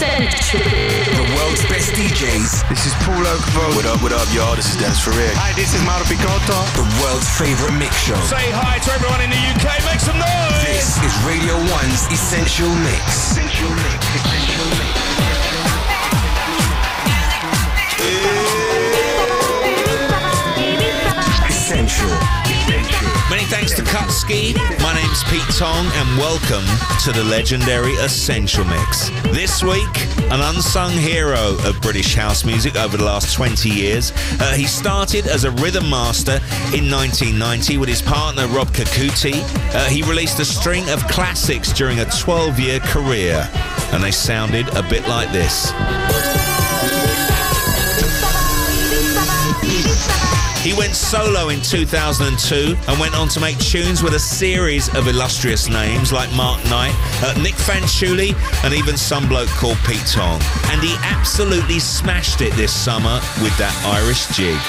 Essential. The world's best DJs. This is Paul Oakenfold. What up, what up, y'all? This is Dennis Ferrer. Hi, this is Mauro Picotto. The world's favorite mix show. Say hi to everyone in the UK. Make some noise. This is Radio 1's Essential Mix. Essential Mix. Essential Mix. Essential. Essential. Many thanks to Kutski. My name's Pete Tong, and welcome to the legendary Essential Mix. This week, an unsung hero of British house music over the last 20 years. Uh, he started as a rhythm master in 1990 with his partner Rob Kakuti. Uh, he released a string of classics during a 12 year career, and they sounded a bit like this. He went solo in 2002 and went on to make tunes with a series of illustrious names like Mark Knight, uh, Nick Fanciulli, and even some bloke called Pete Tong. And he absolutely smashed it this summer with that Irish jig.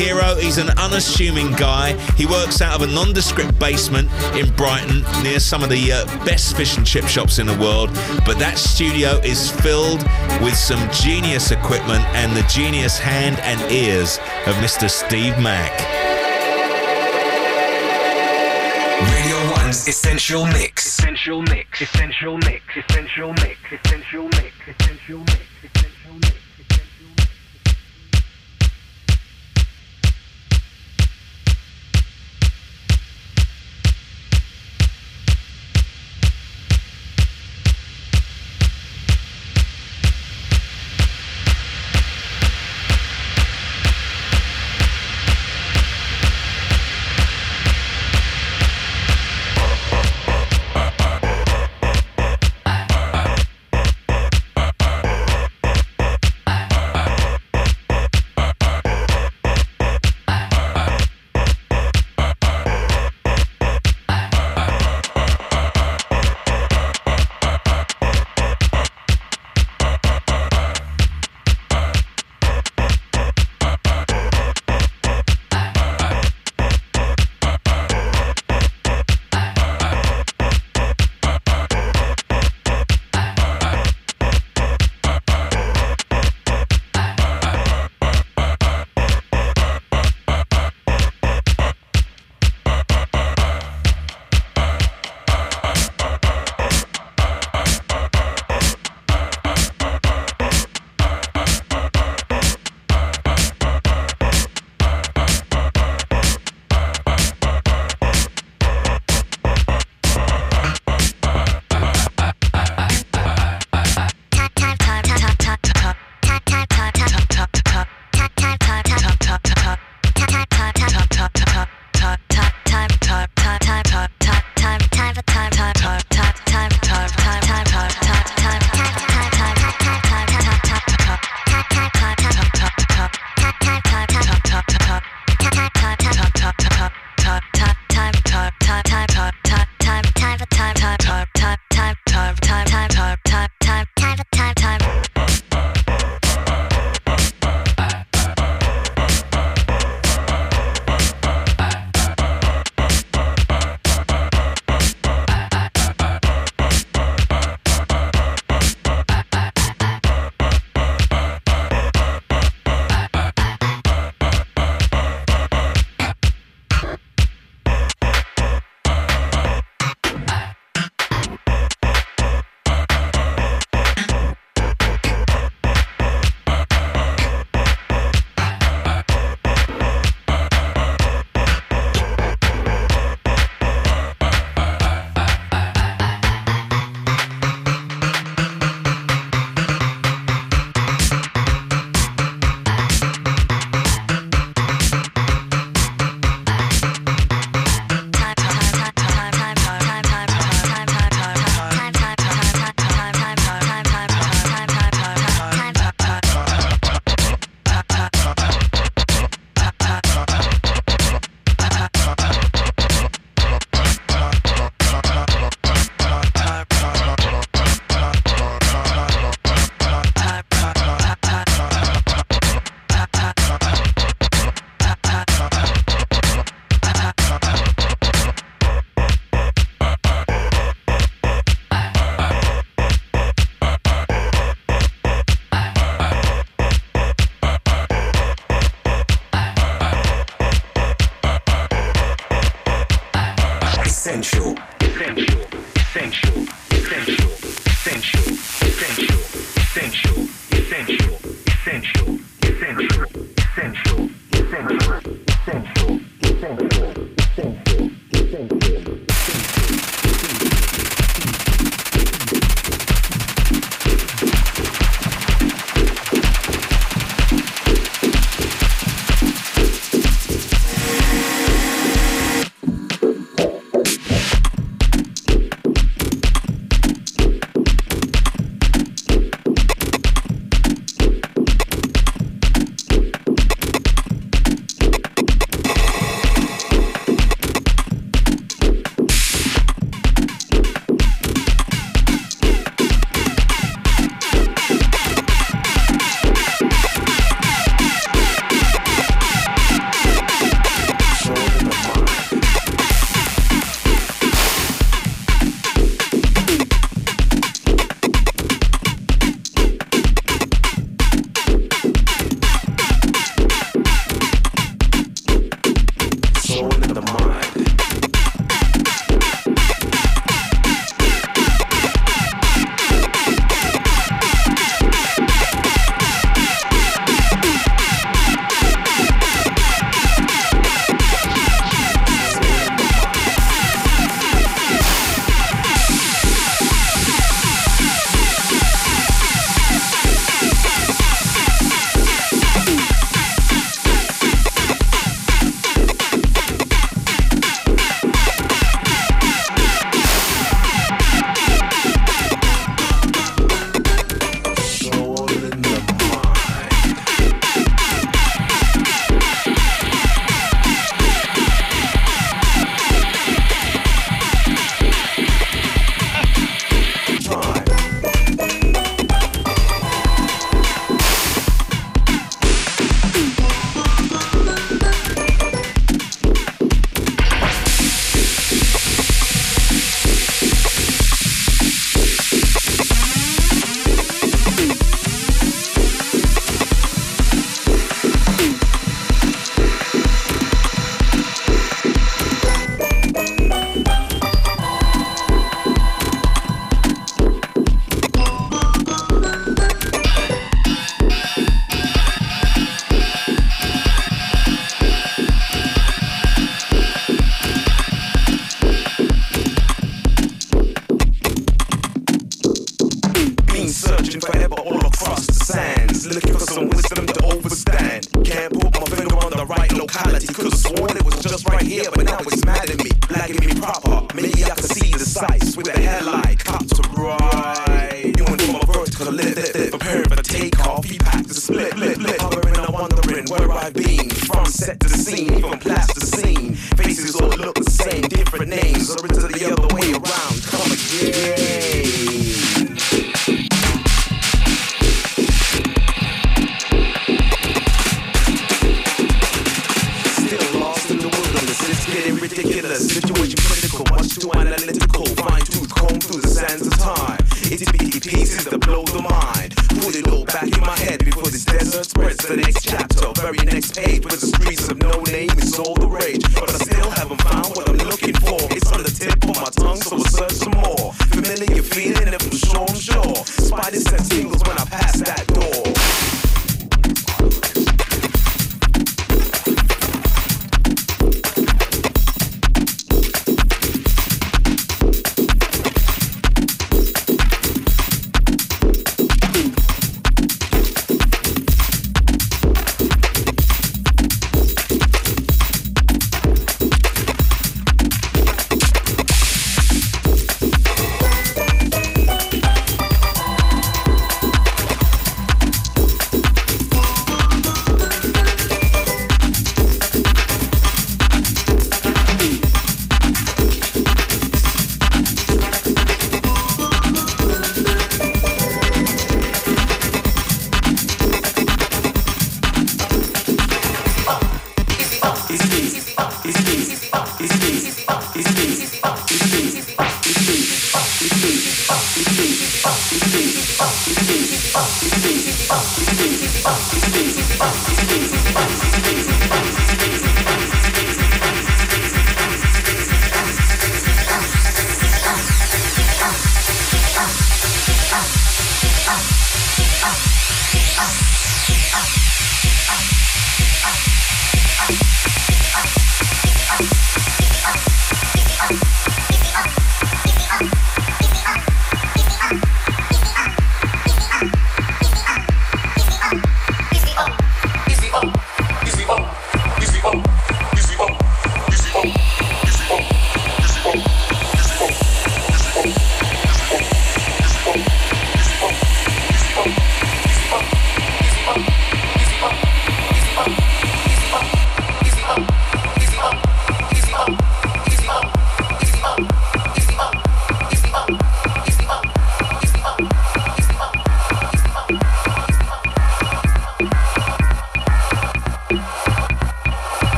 Hero. He's an unassuming guy. He works out of a nondescript basement in Brighton near some of the uh, best fish and chip shops in the world. But that studio is filled with some genius equipment and the genius hand and ears of Mr. Steve Mac. Radio 1's Essential Mix. Essential Mix. Essential Mix. Essential Mix. Essential Mix. Essential Mix. Essential Mix. Essential Mix.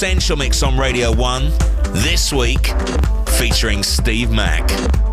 Essential Mix on Radio 1 this week featuring Steve Mac.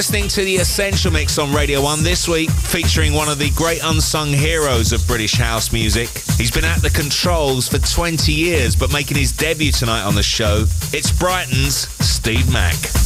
listening to The Essential Mix on Radio 1 this week, featuring one of the great unsung heroes of British house music. He's been at the controls for 20 years, but making his debut tonight on the show, it's Brighton's Steve Mac.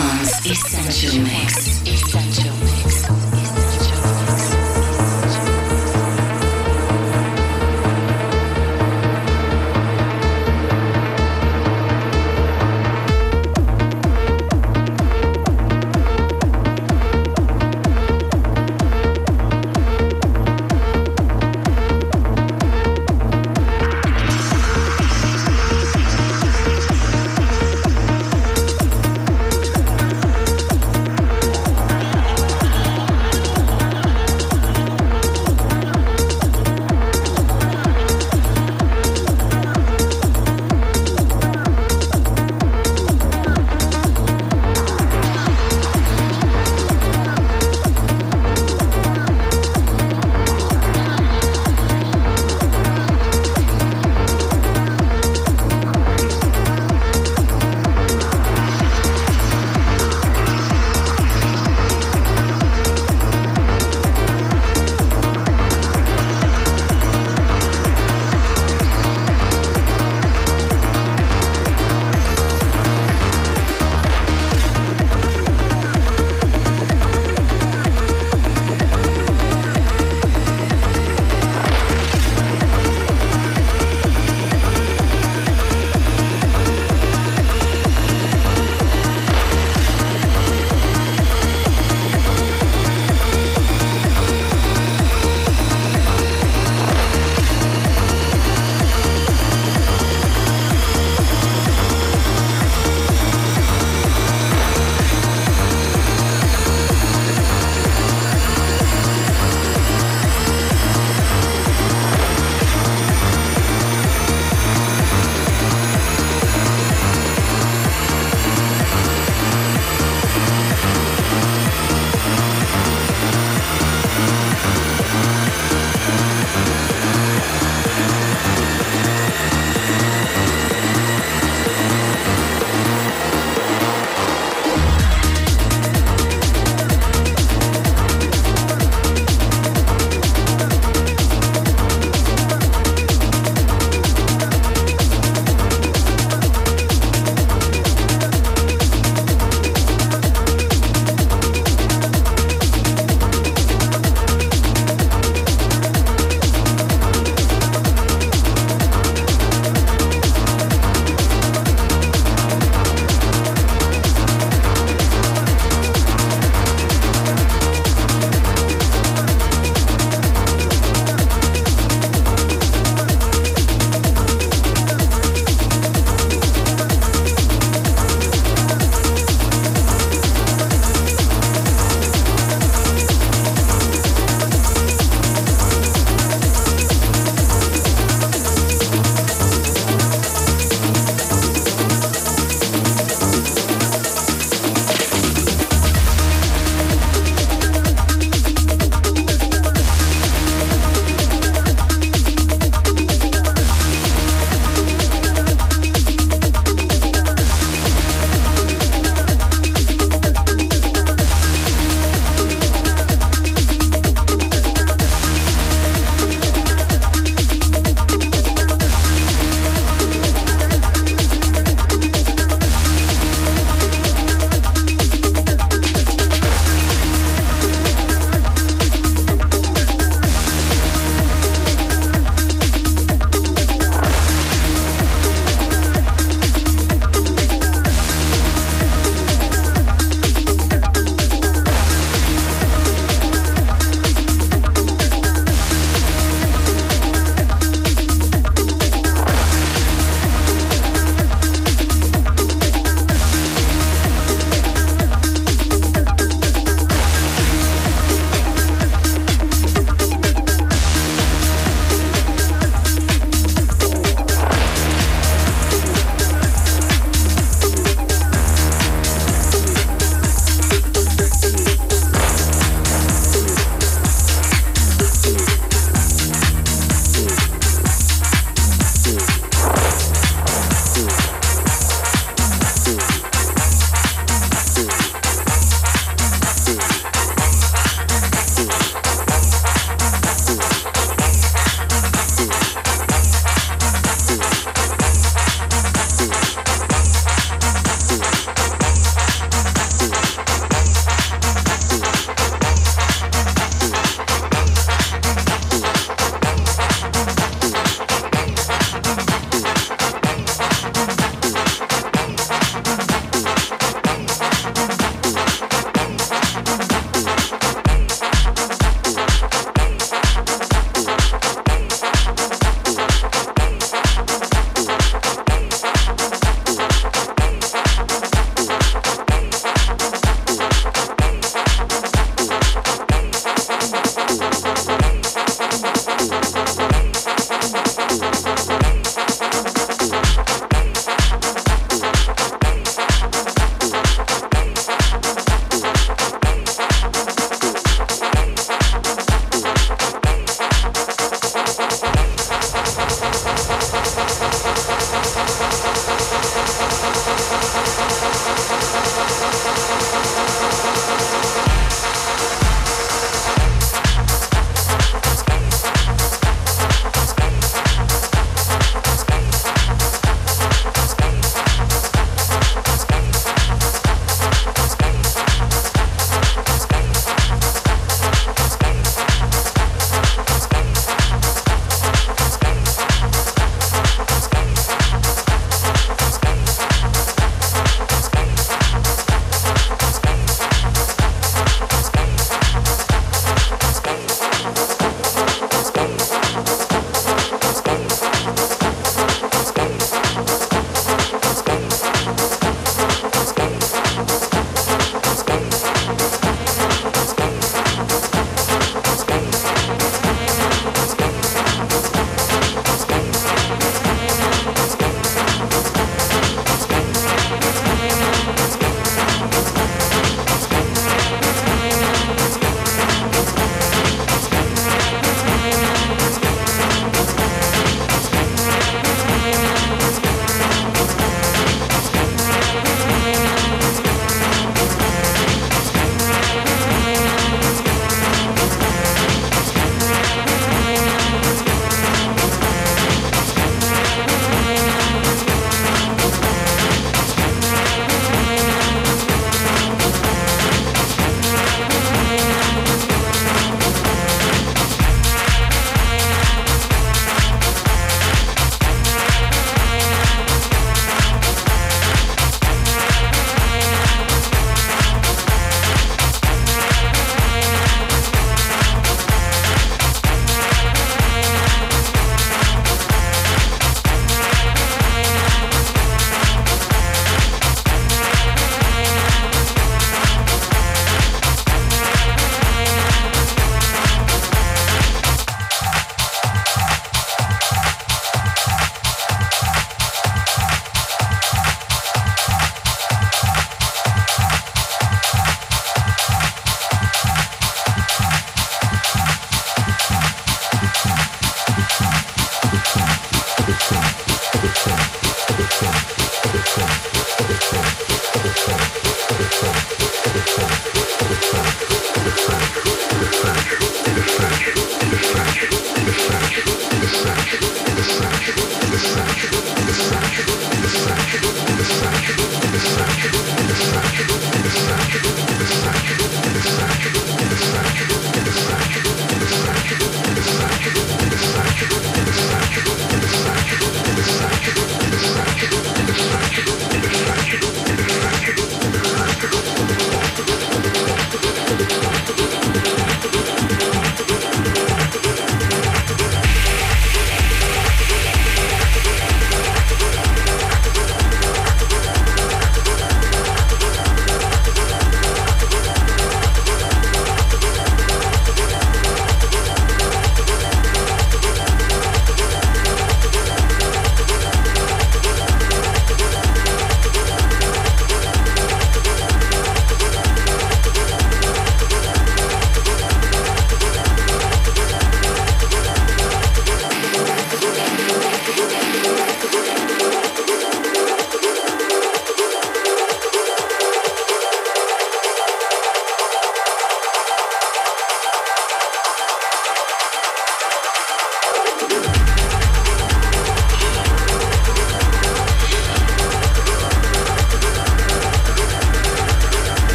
Essential Mix. Essential.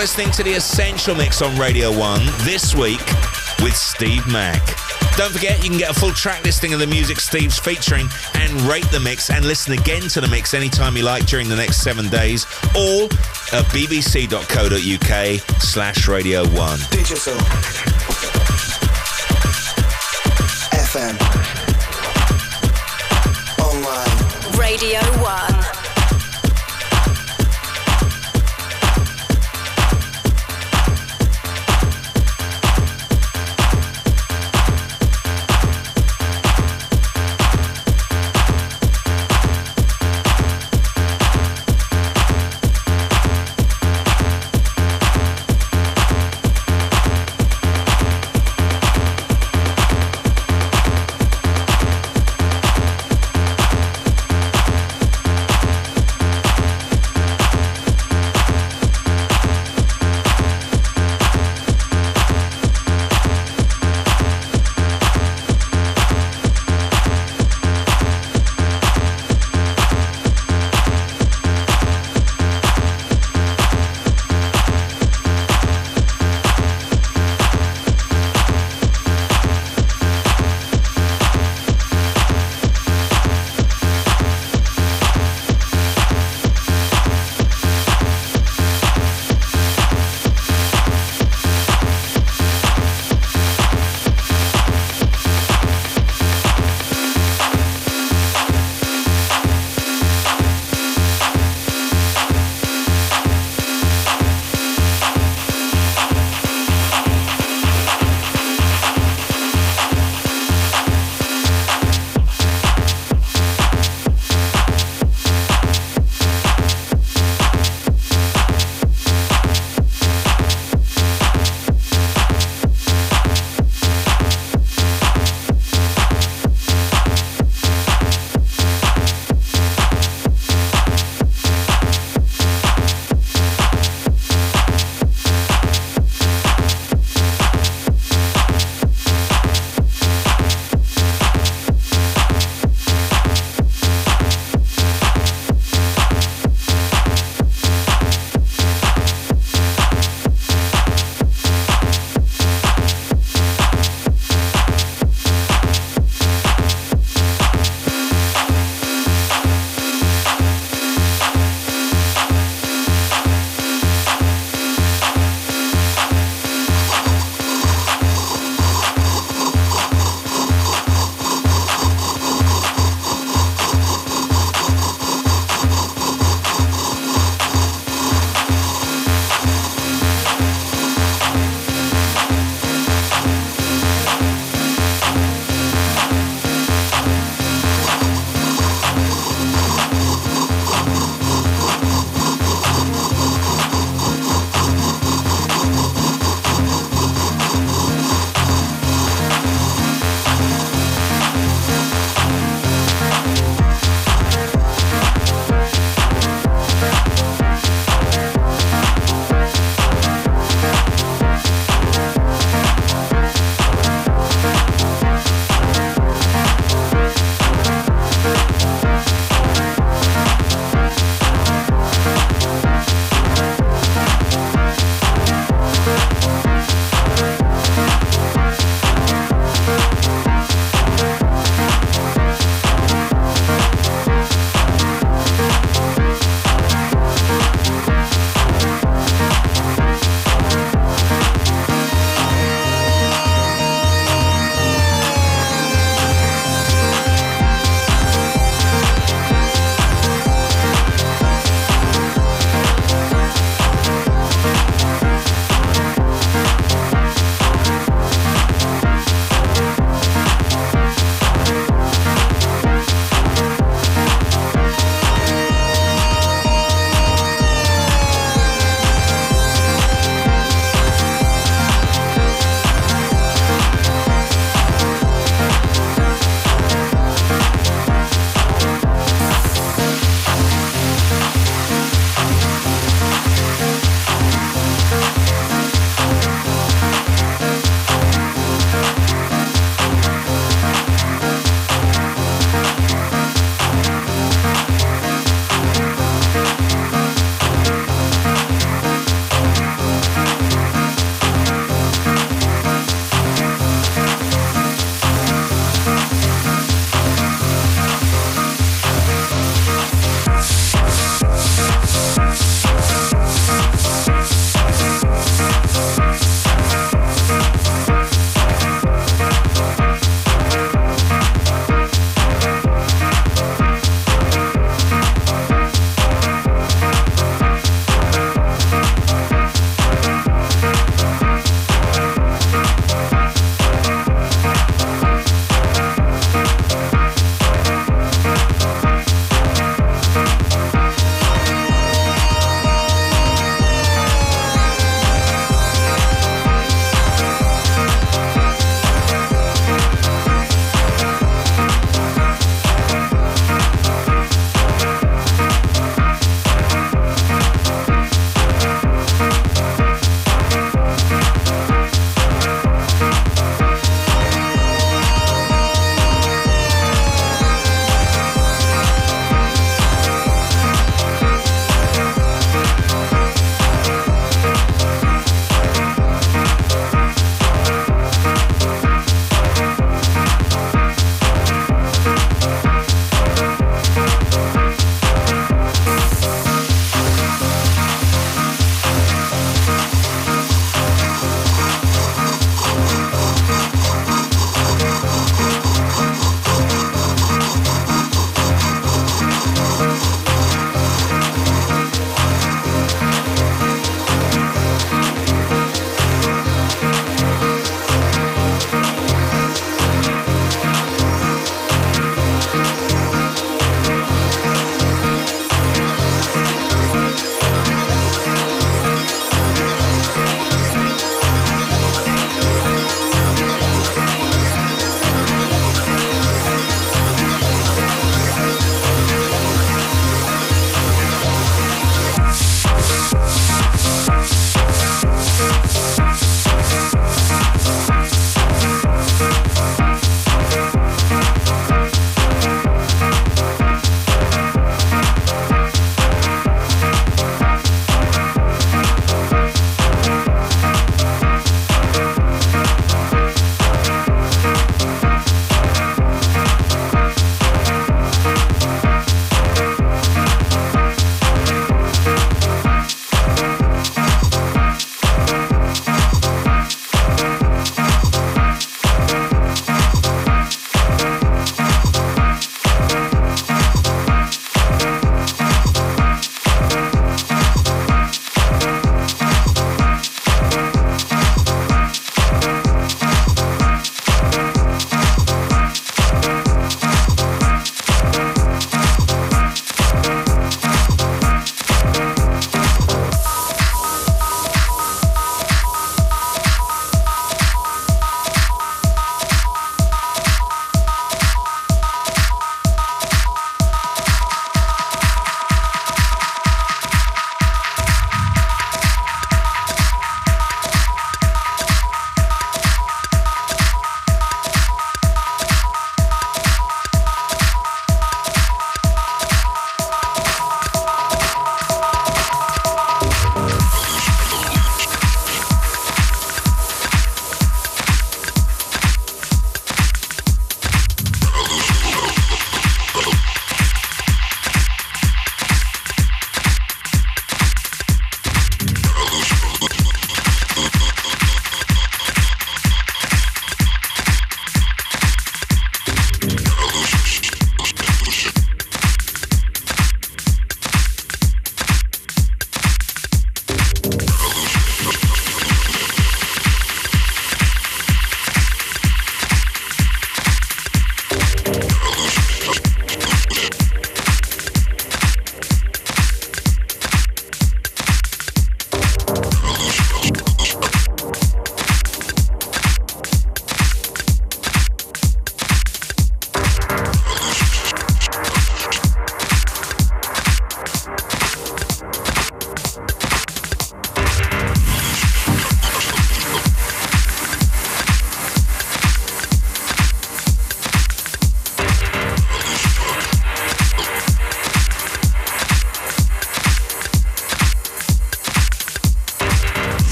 Listening to the Essential Mix on Radio 1 this week with Steve Mac. Don't forget, you can get a full track listing of the music Steve's featuring and rate the mix and listen again to the mix anytime you like during the next seven days, all at bbc.co.uk slash radio 1. Digital. FM. Online. Radio 1.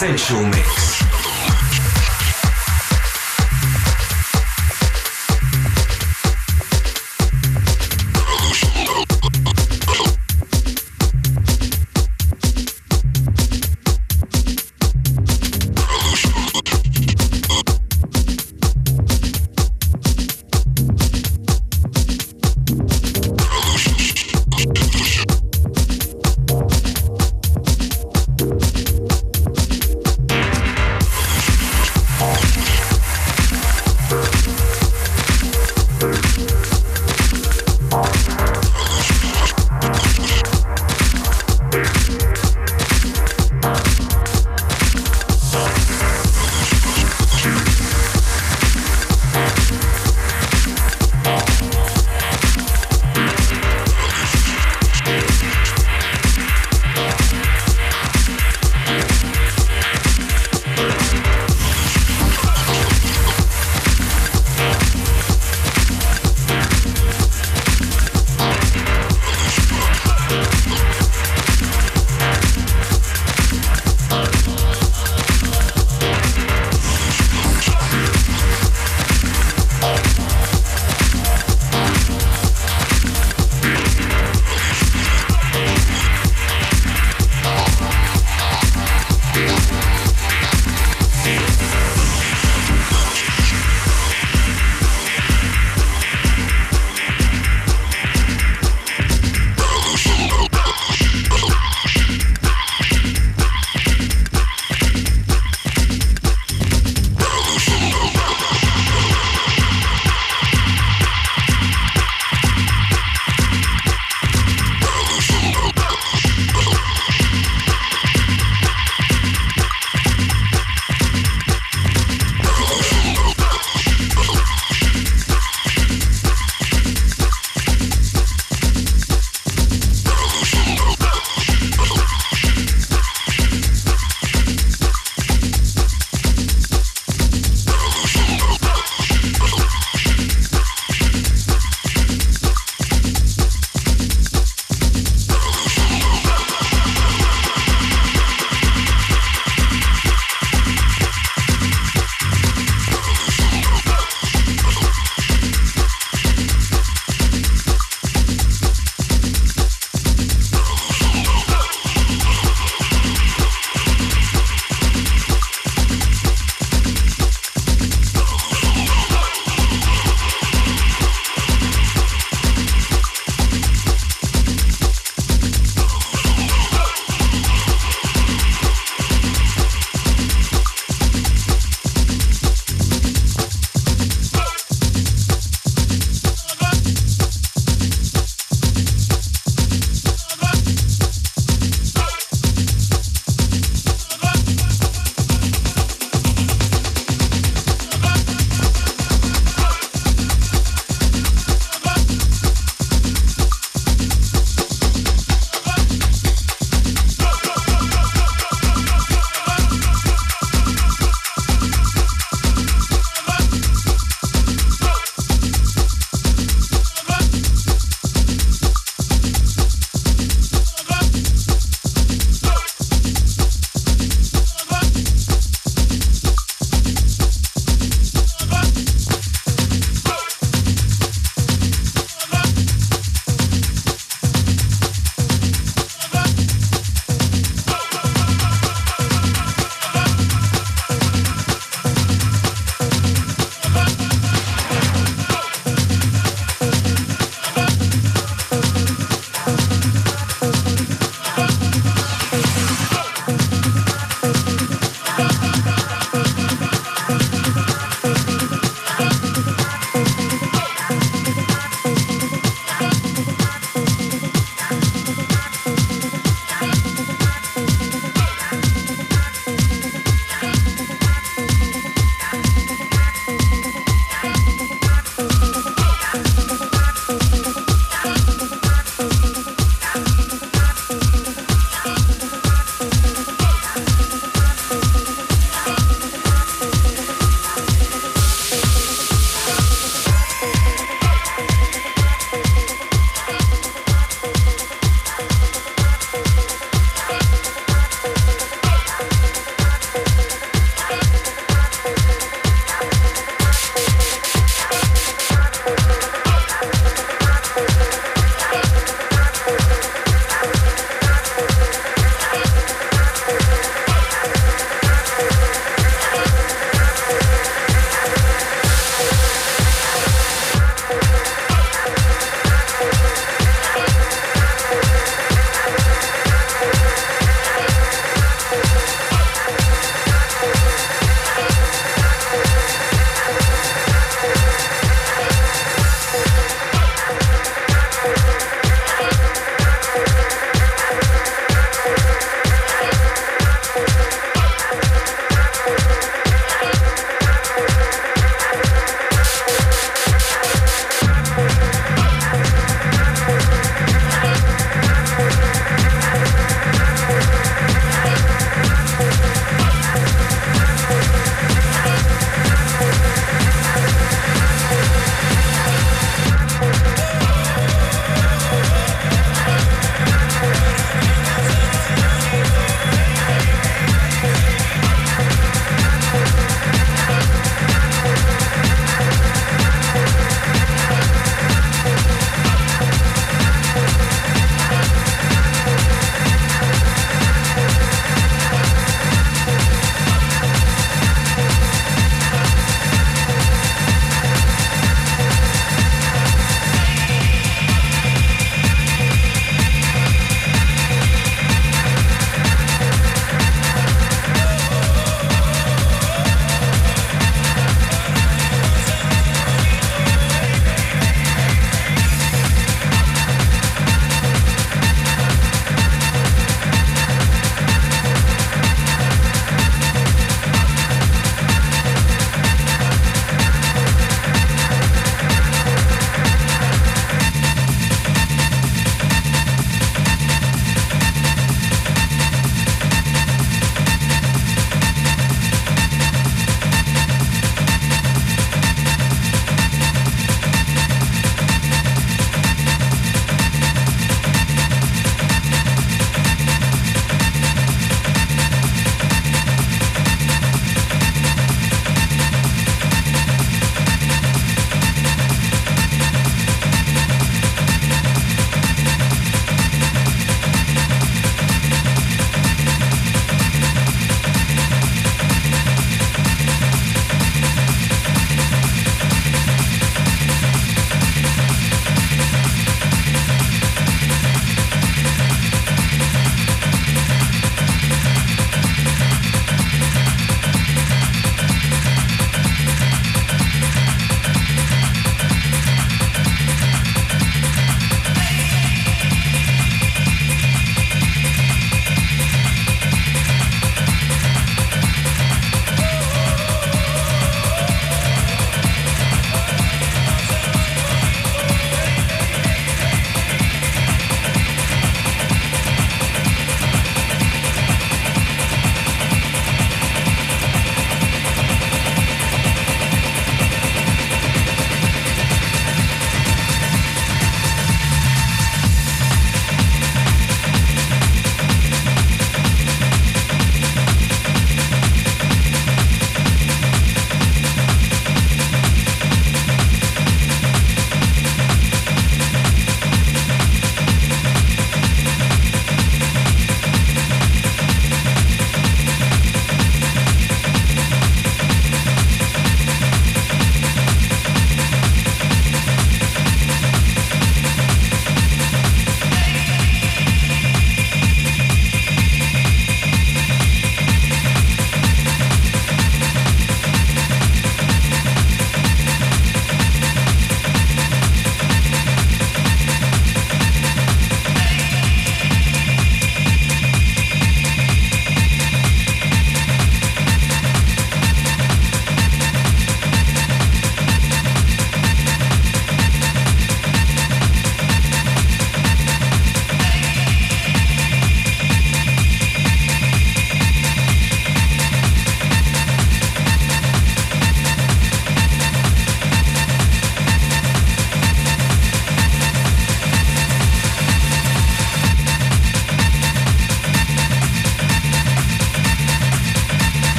Essential.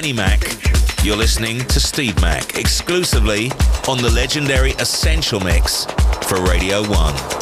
Annie Mac. You're listening to Steve Mac exclusively on the legendary Essential Mix for Radio 1.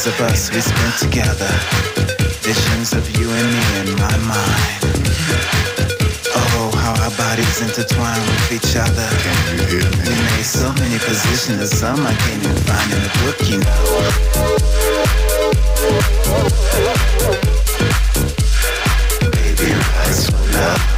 Yesterdays of us we spent together. Visions of you and me in my mind. Oh, how our bodies intertwine with each other. Can you hear me? We made so many positions, some I can't even find in the book, you know. Baby, rise for love.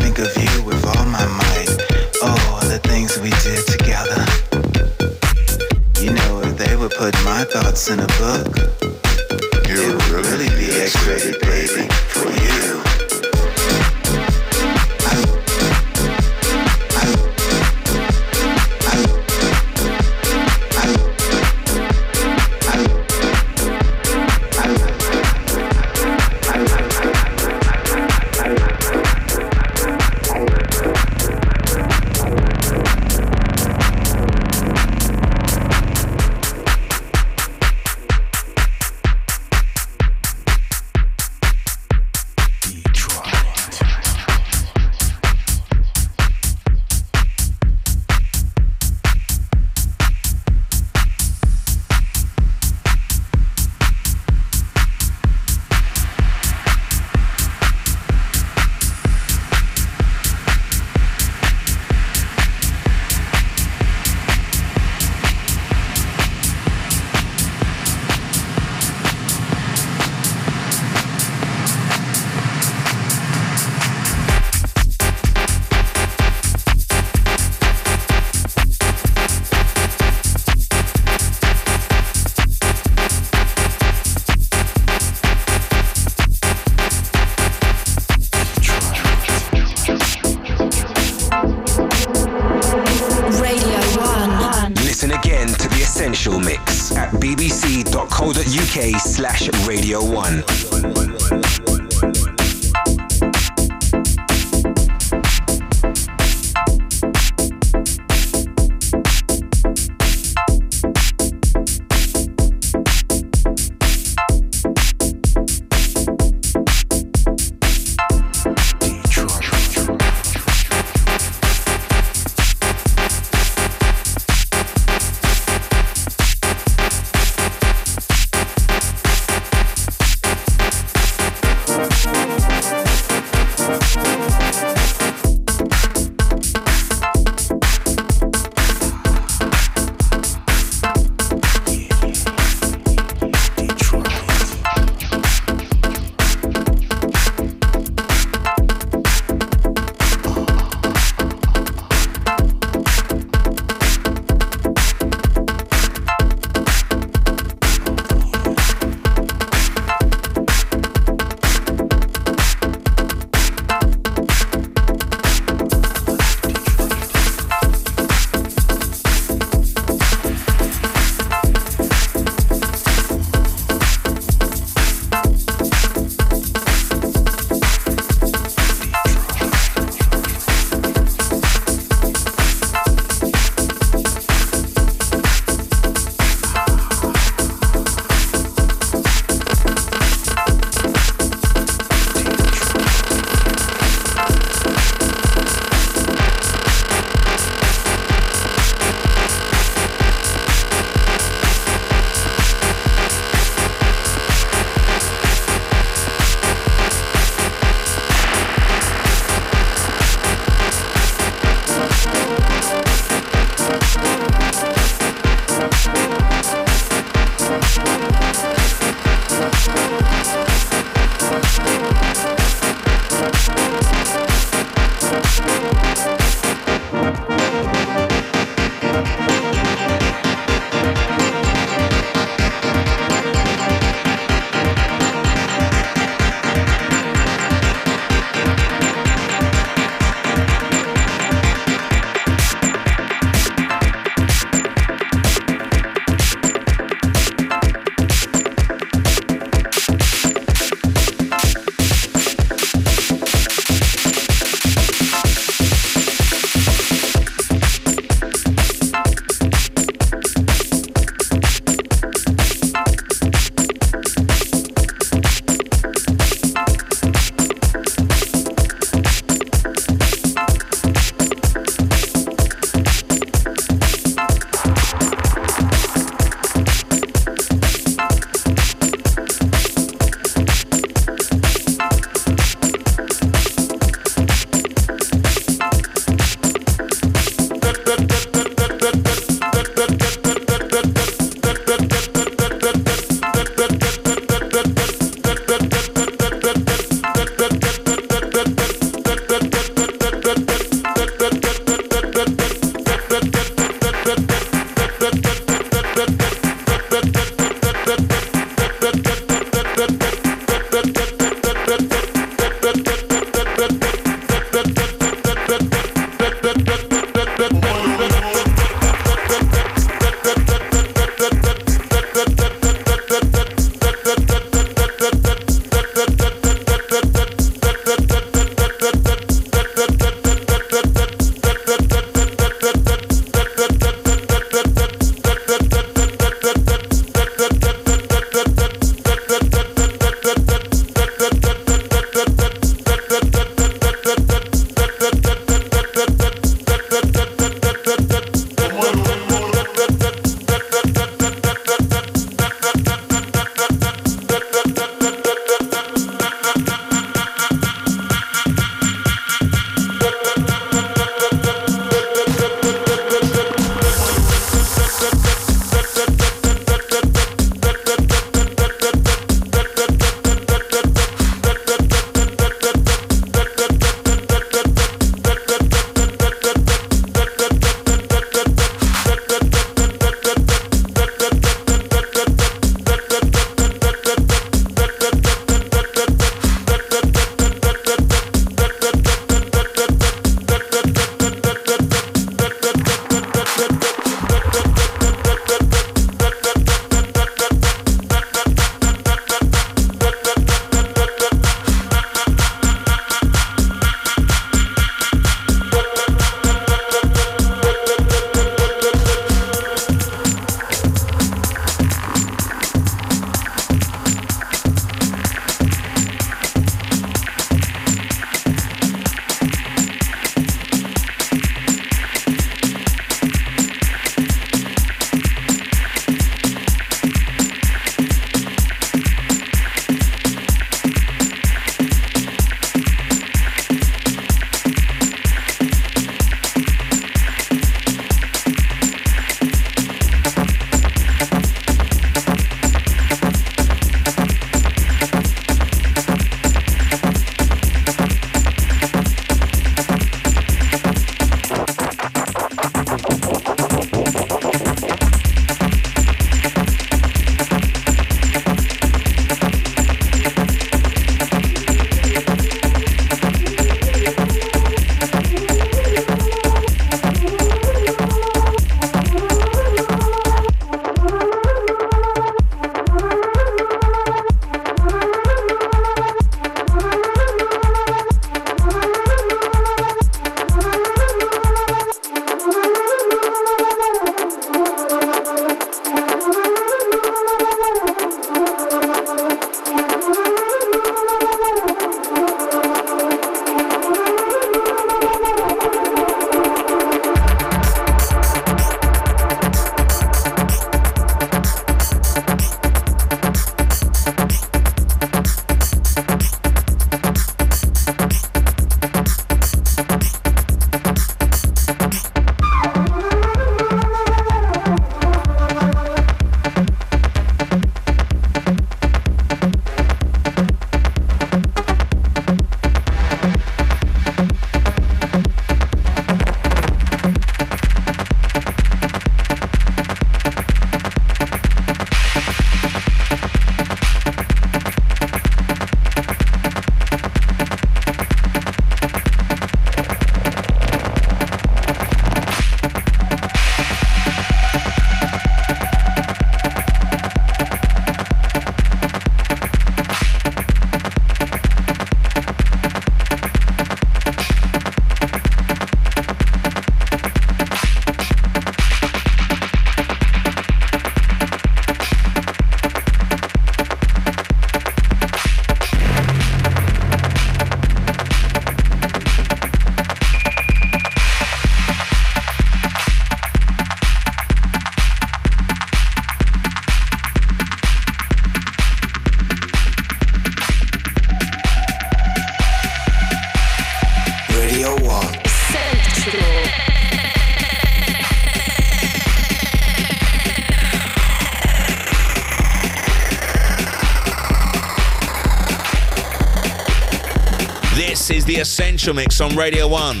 The Essential Mix on Radio 1.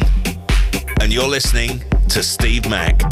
And you're listening to Steve Mac.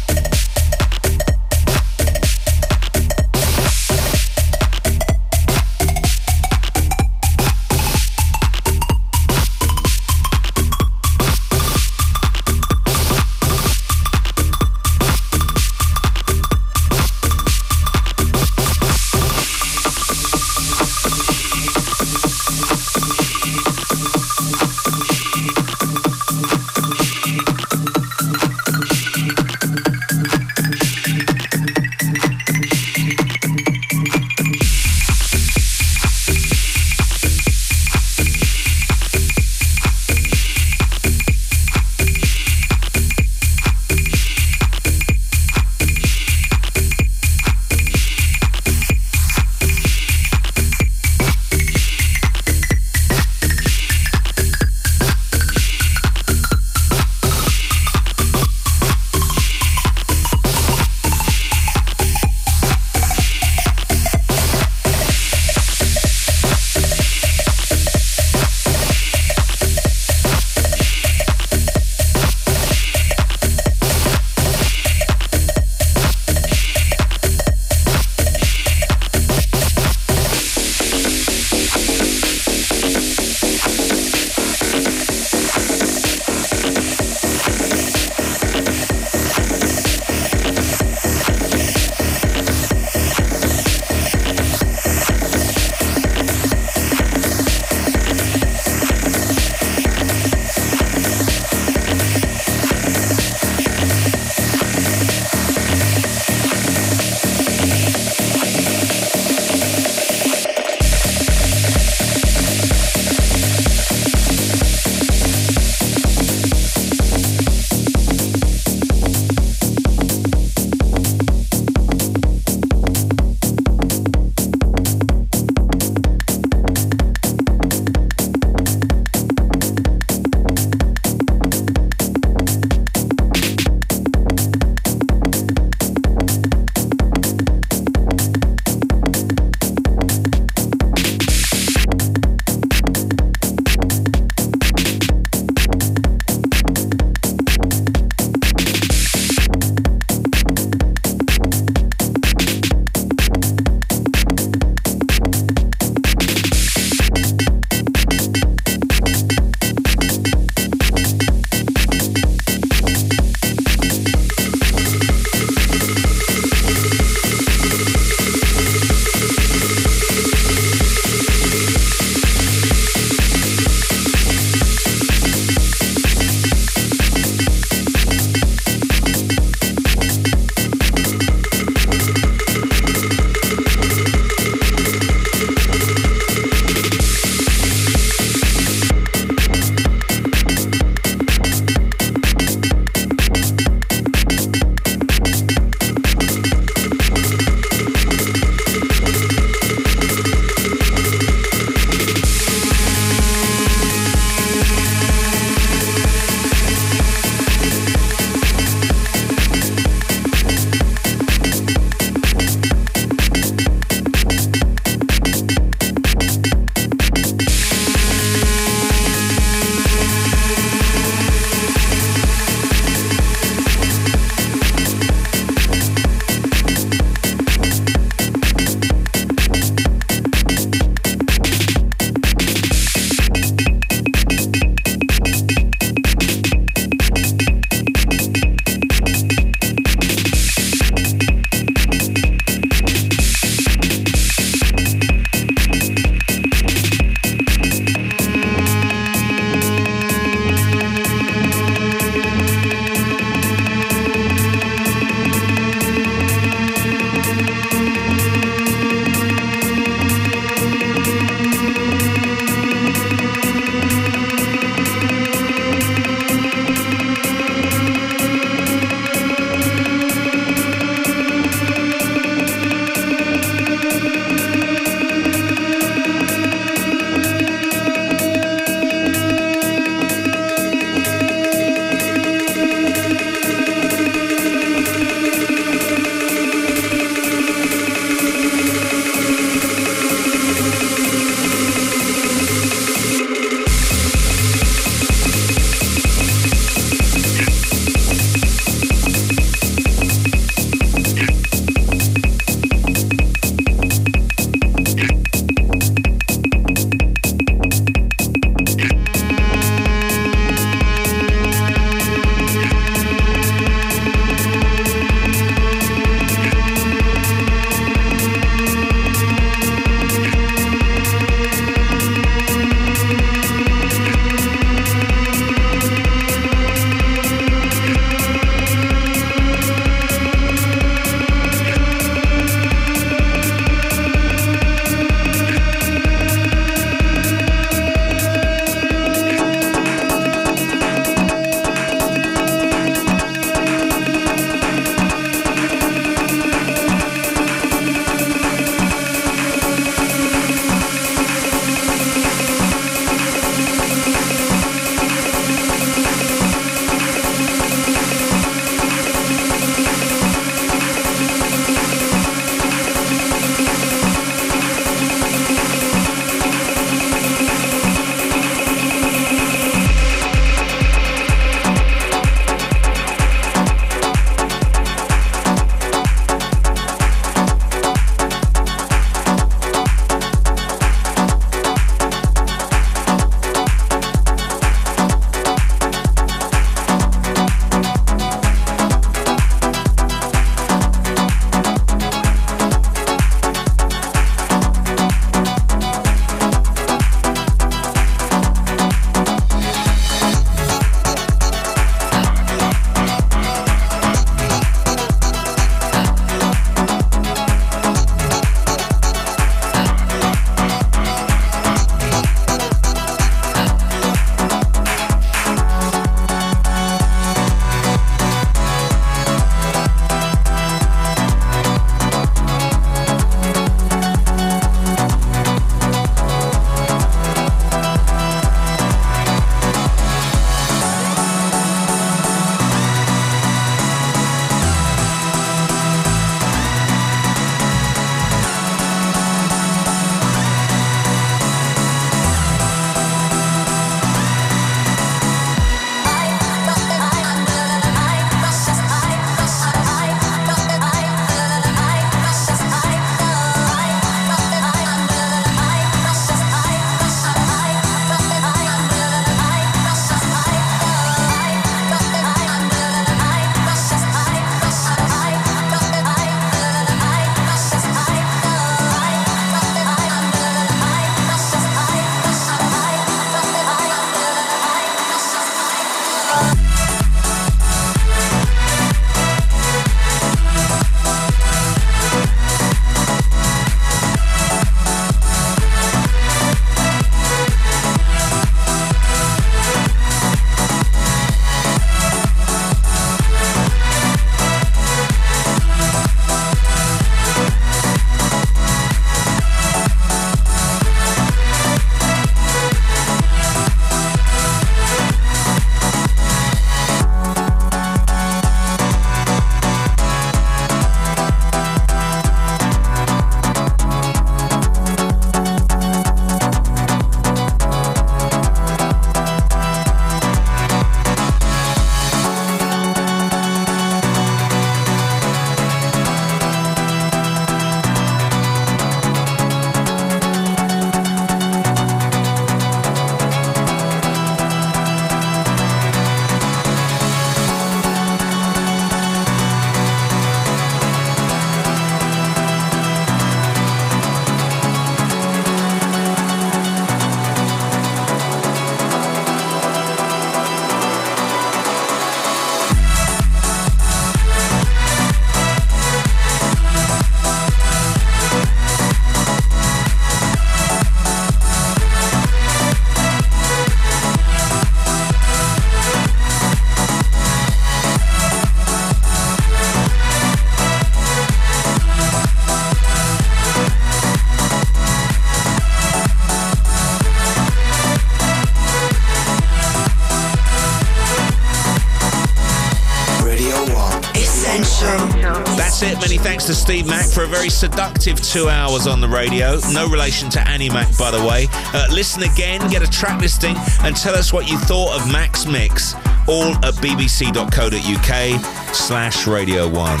To Steve Mac for a very seductive two hours on the radio. No relation to Annie Mac, by the way. Uh, listen again, get a track listing, and tell us what you thought of Mac's mix. All at bbc.co.uk slash Radio 1.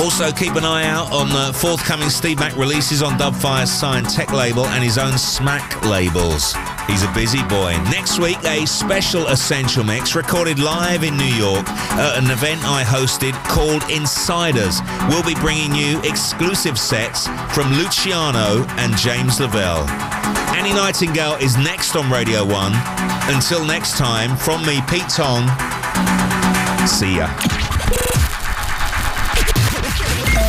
Also, keep an eye out on the forthcoming Steve Mac releases on Dubfire's Sci+Tec label and his own Smack labels. He's a busy boy. Next week, a special Essential Mix recorded live in New York at an event I hosted called Insiders. We'll be bringing you exclusive sets from Luciano and James Lavelle. Annie Nightingale is next on Radio 1. Until next time, from me, Pete Tong, see ya.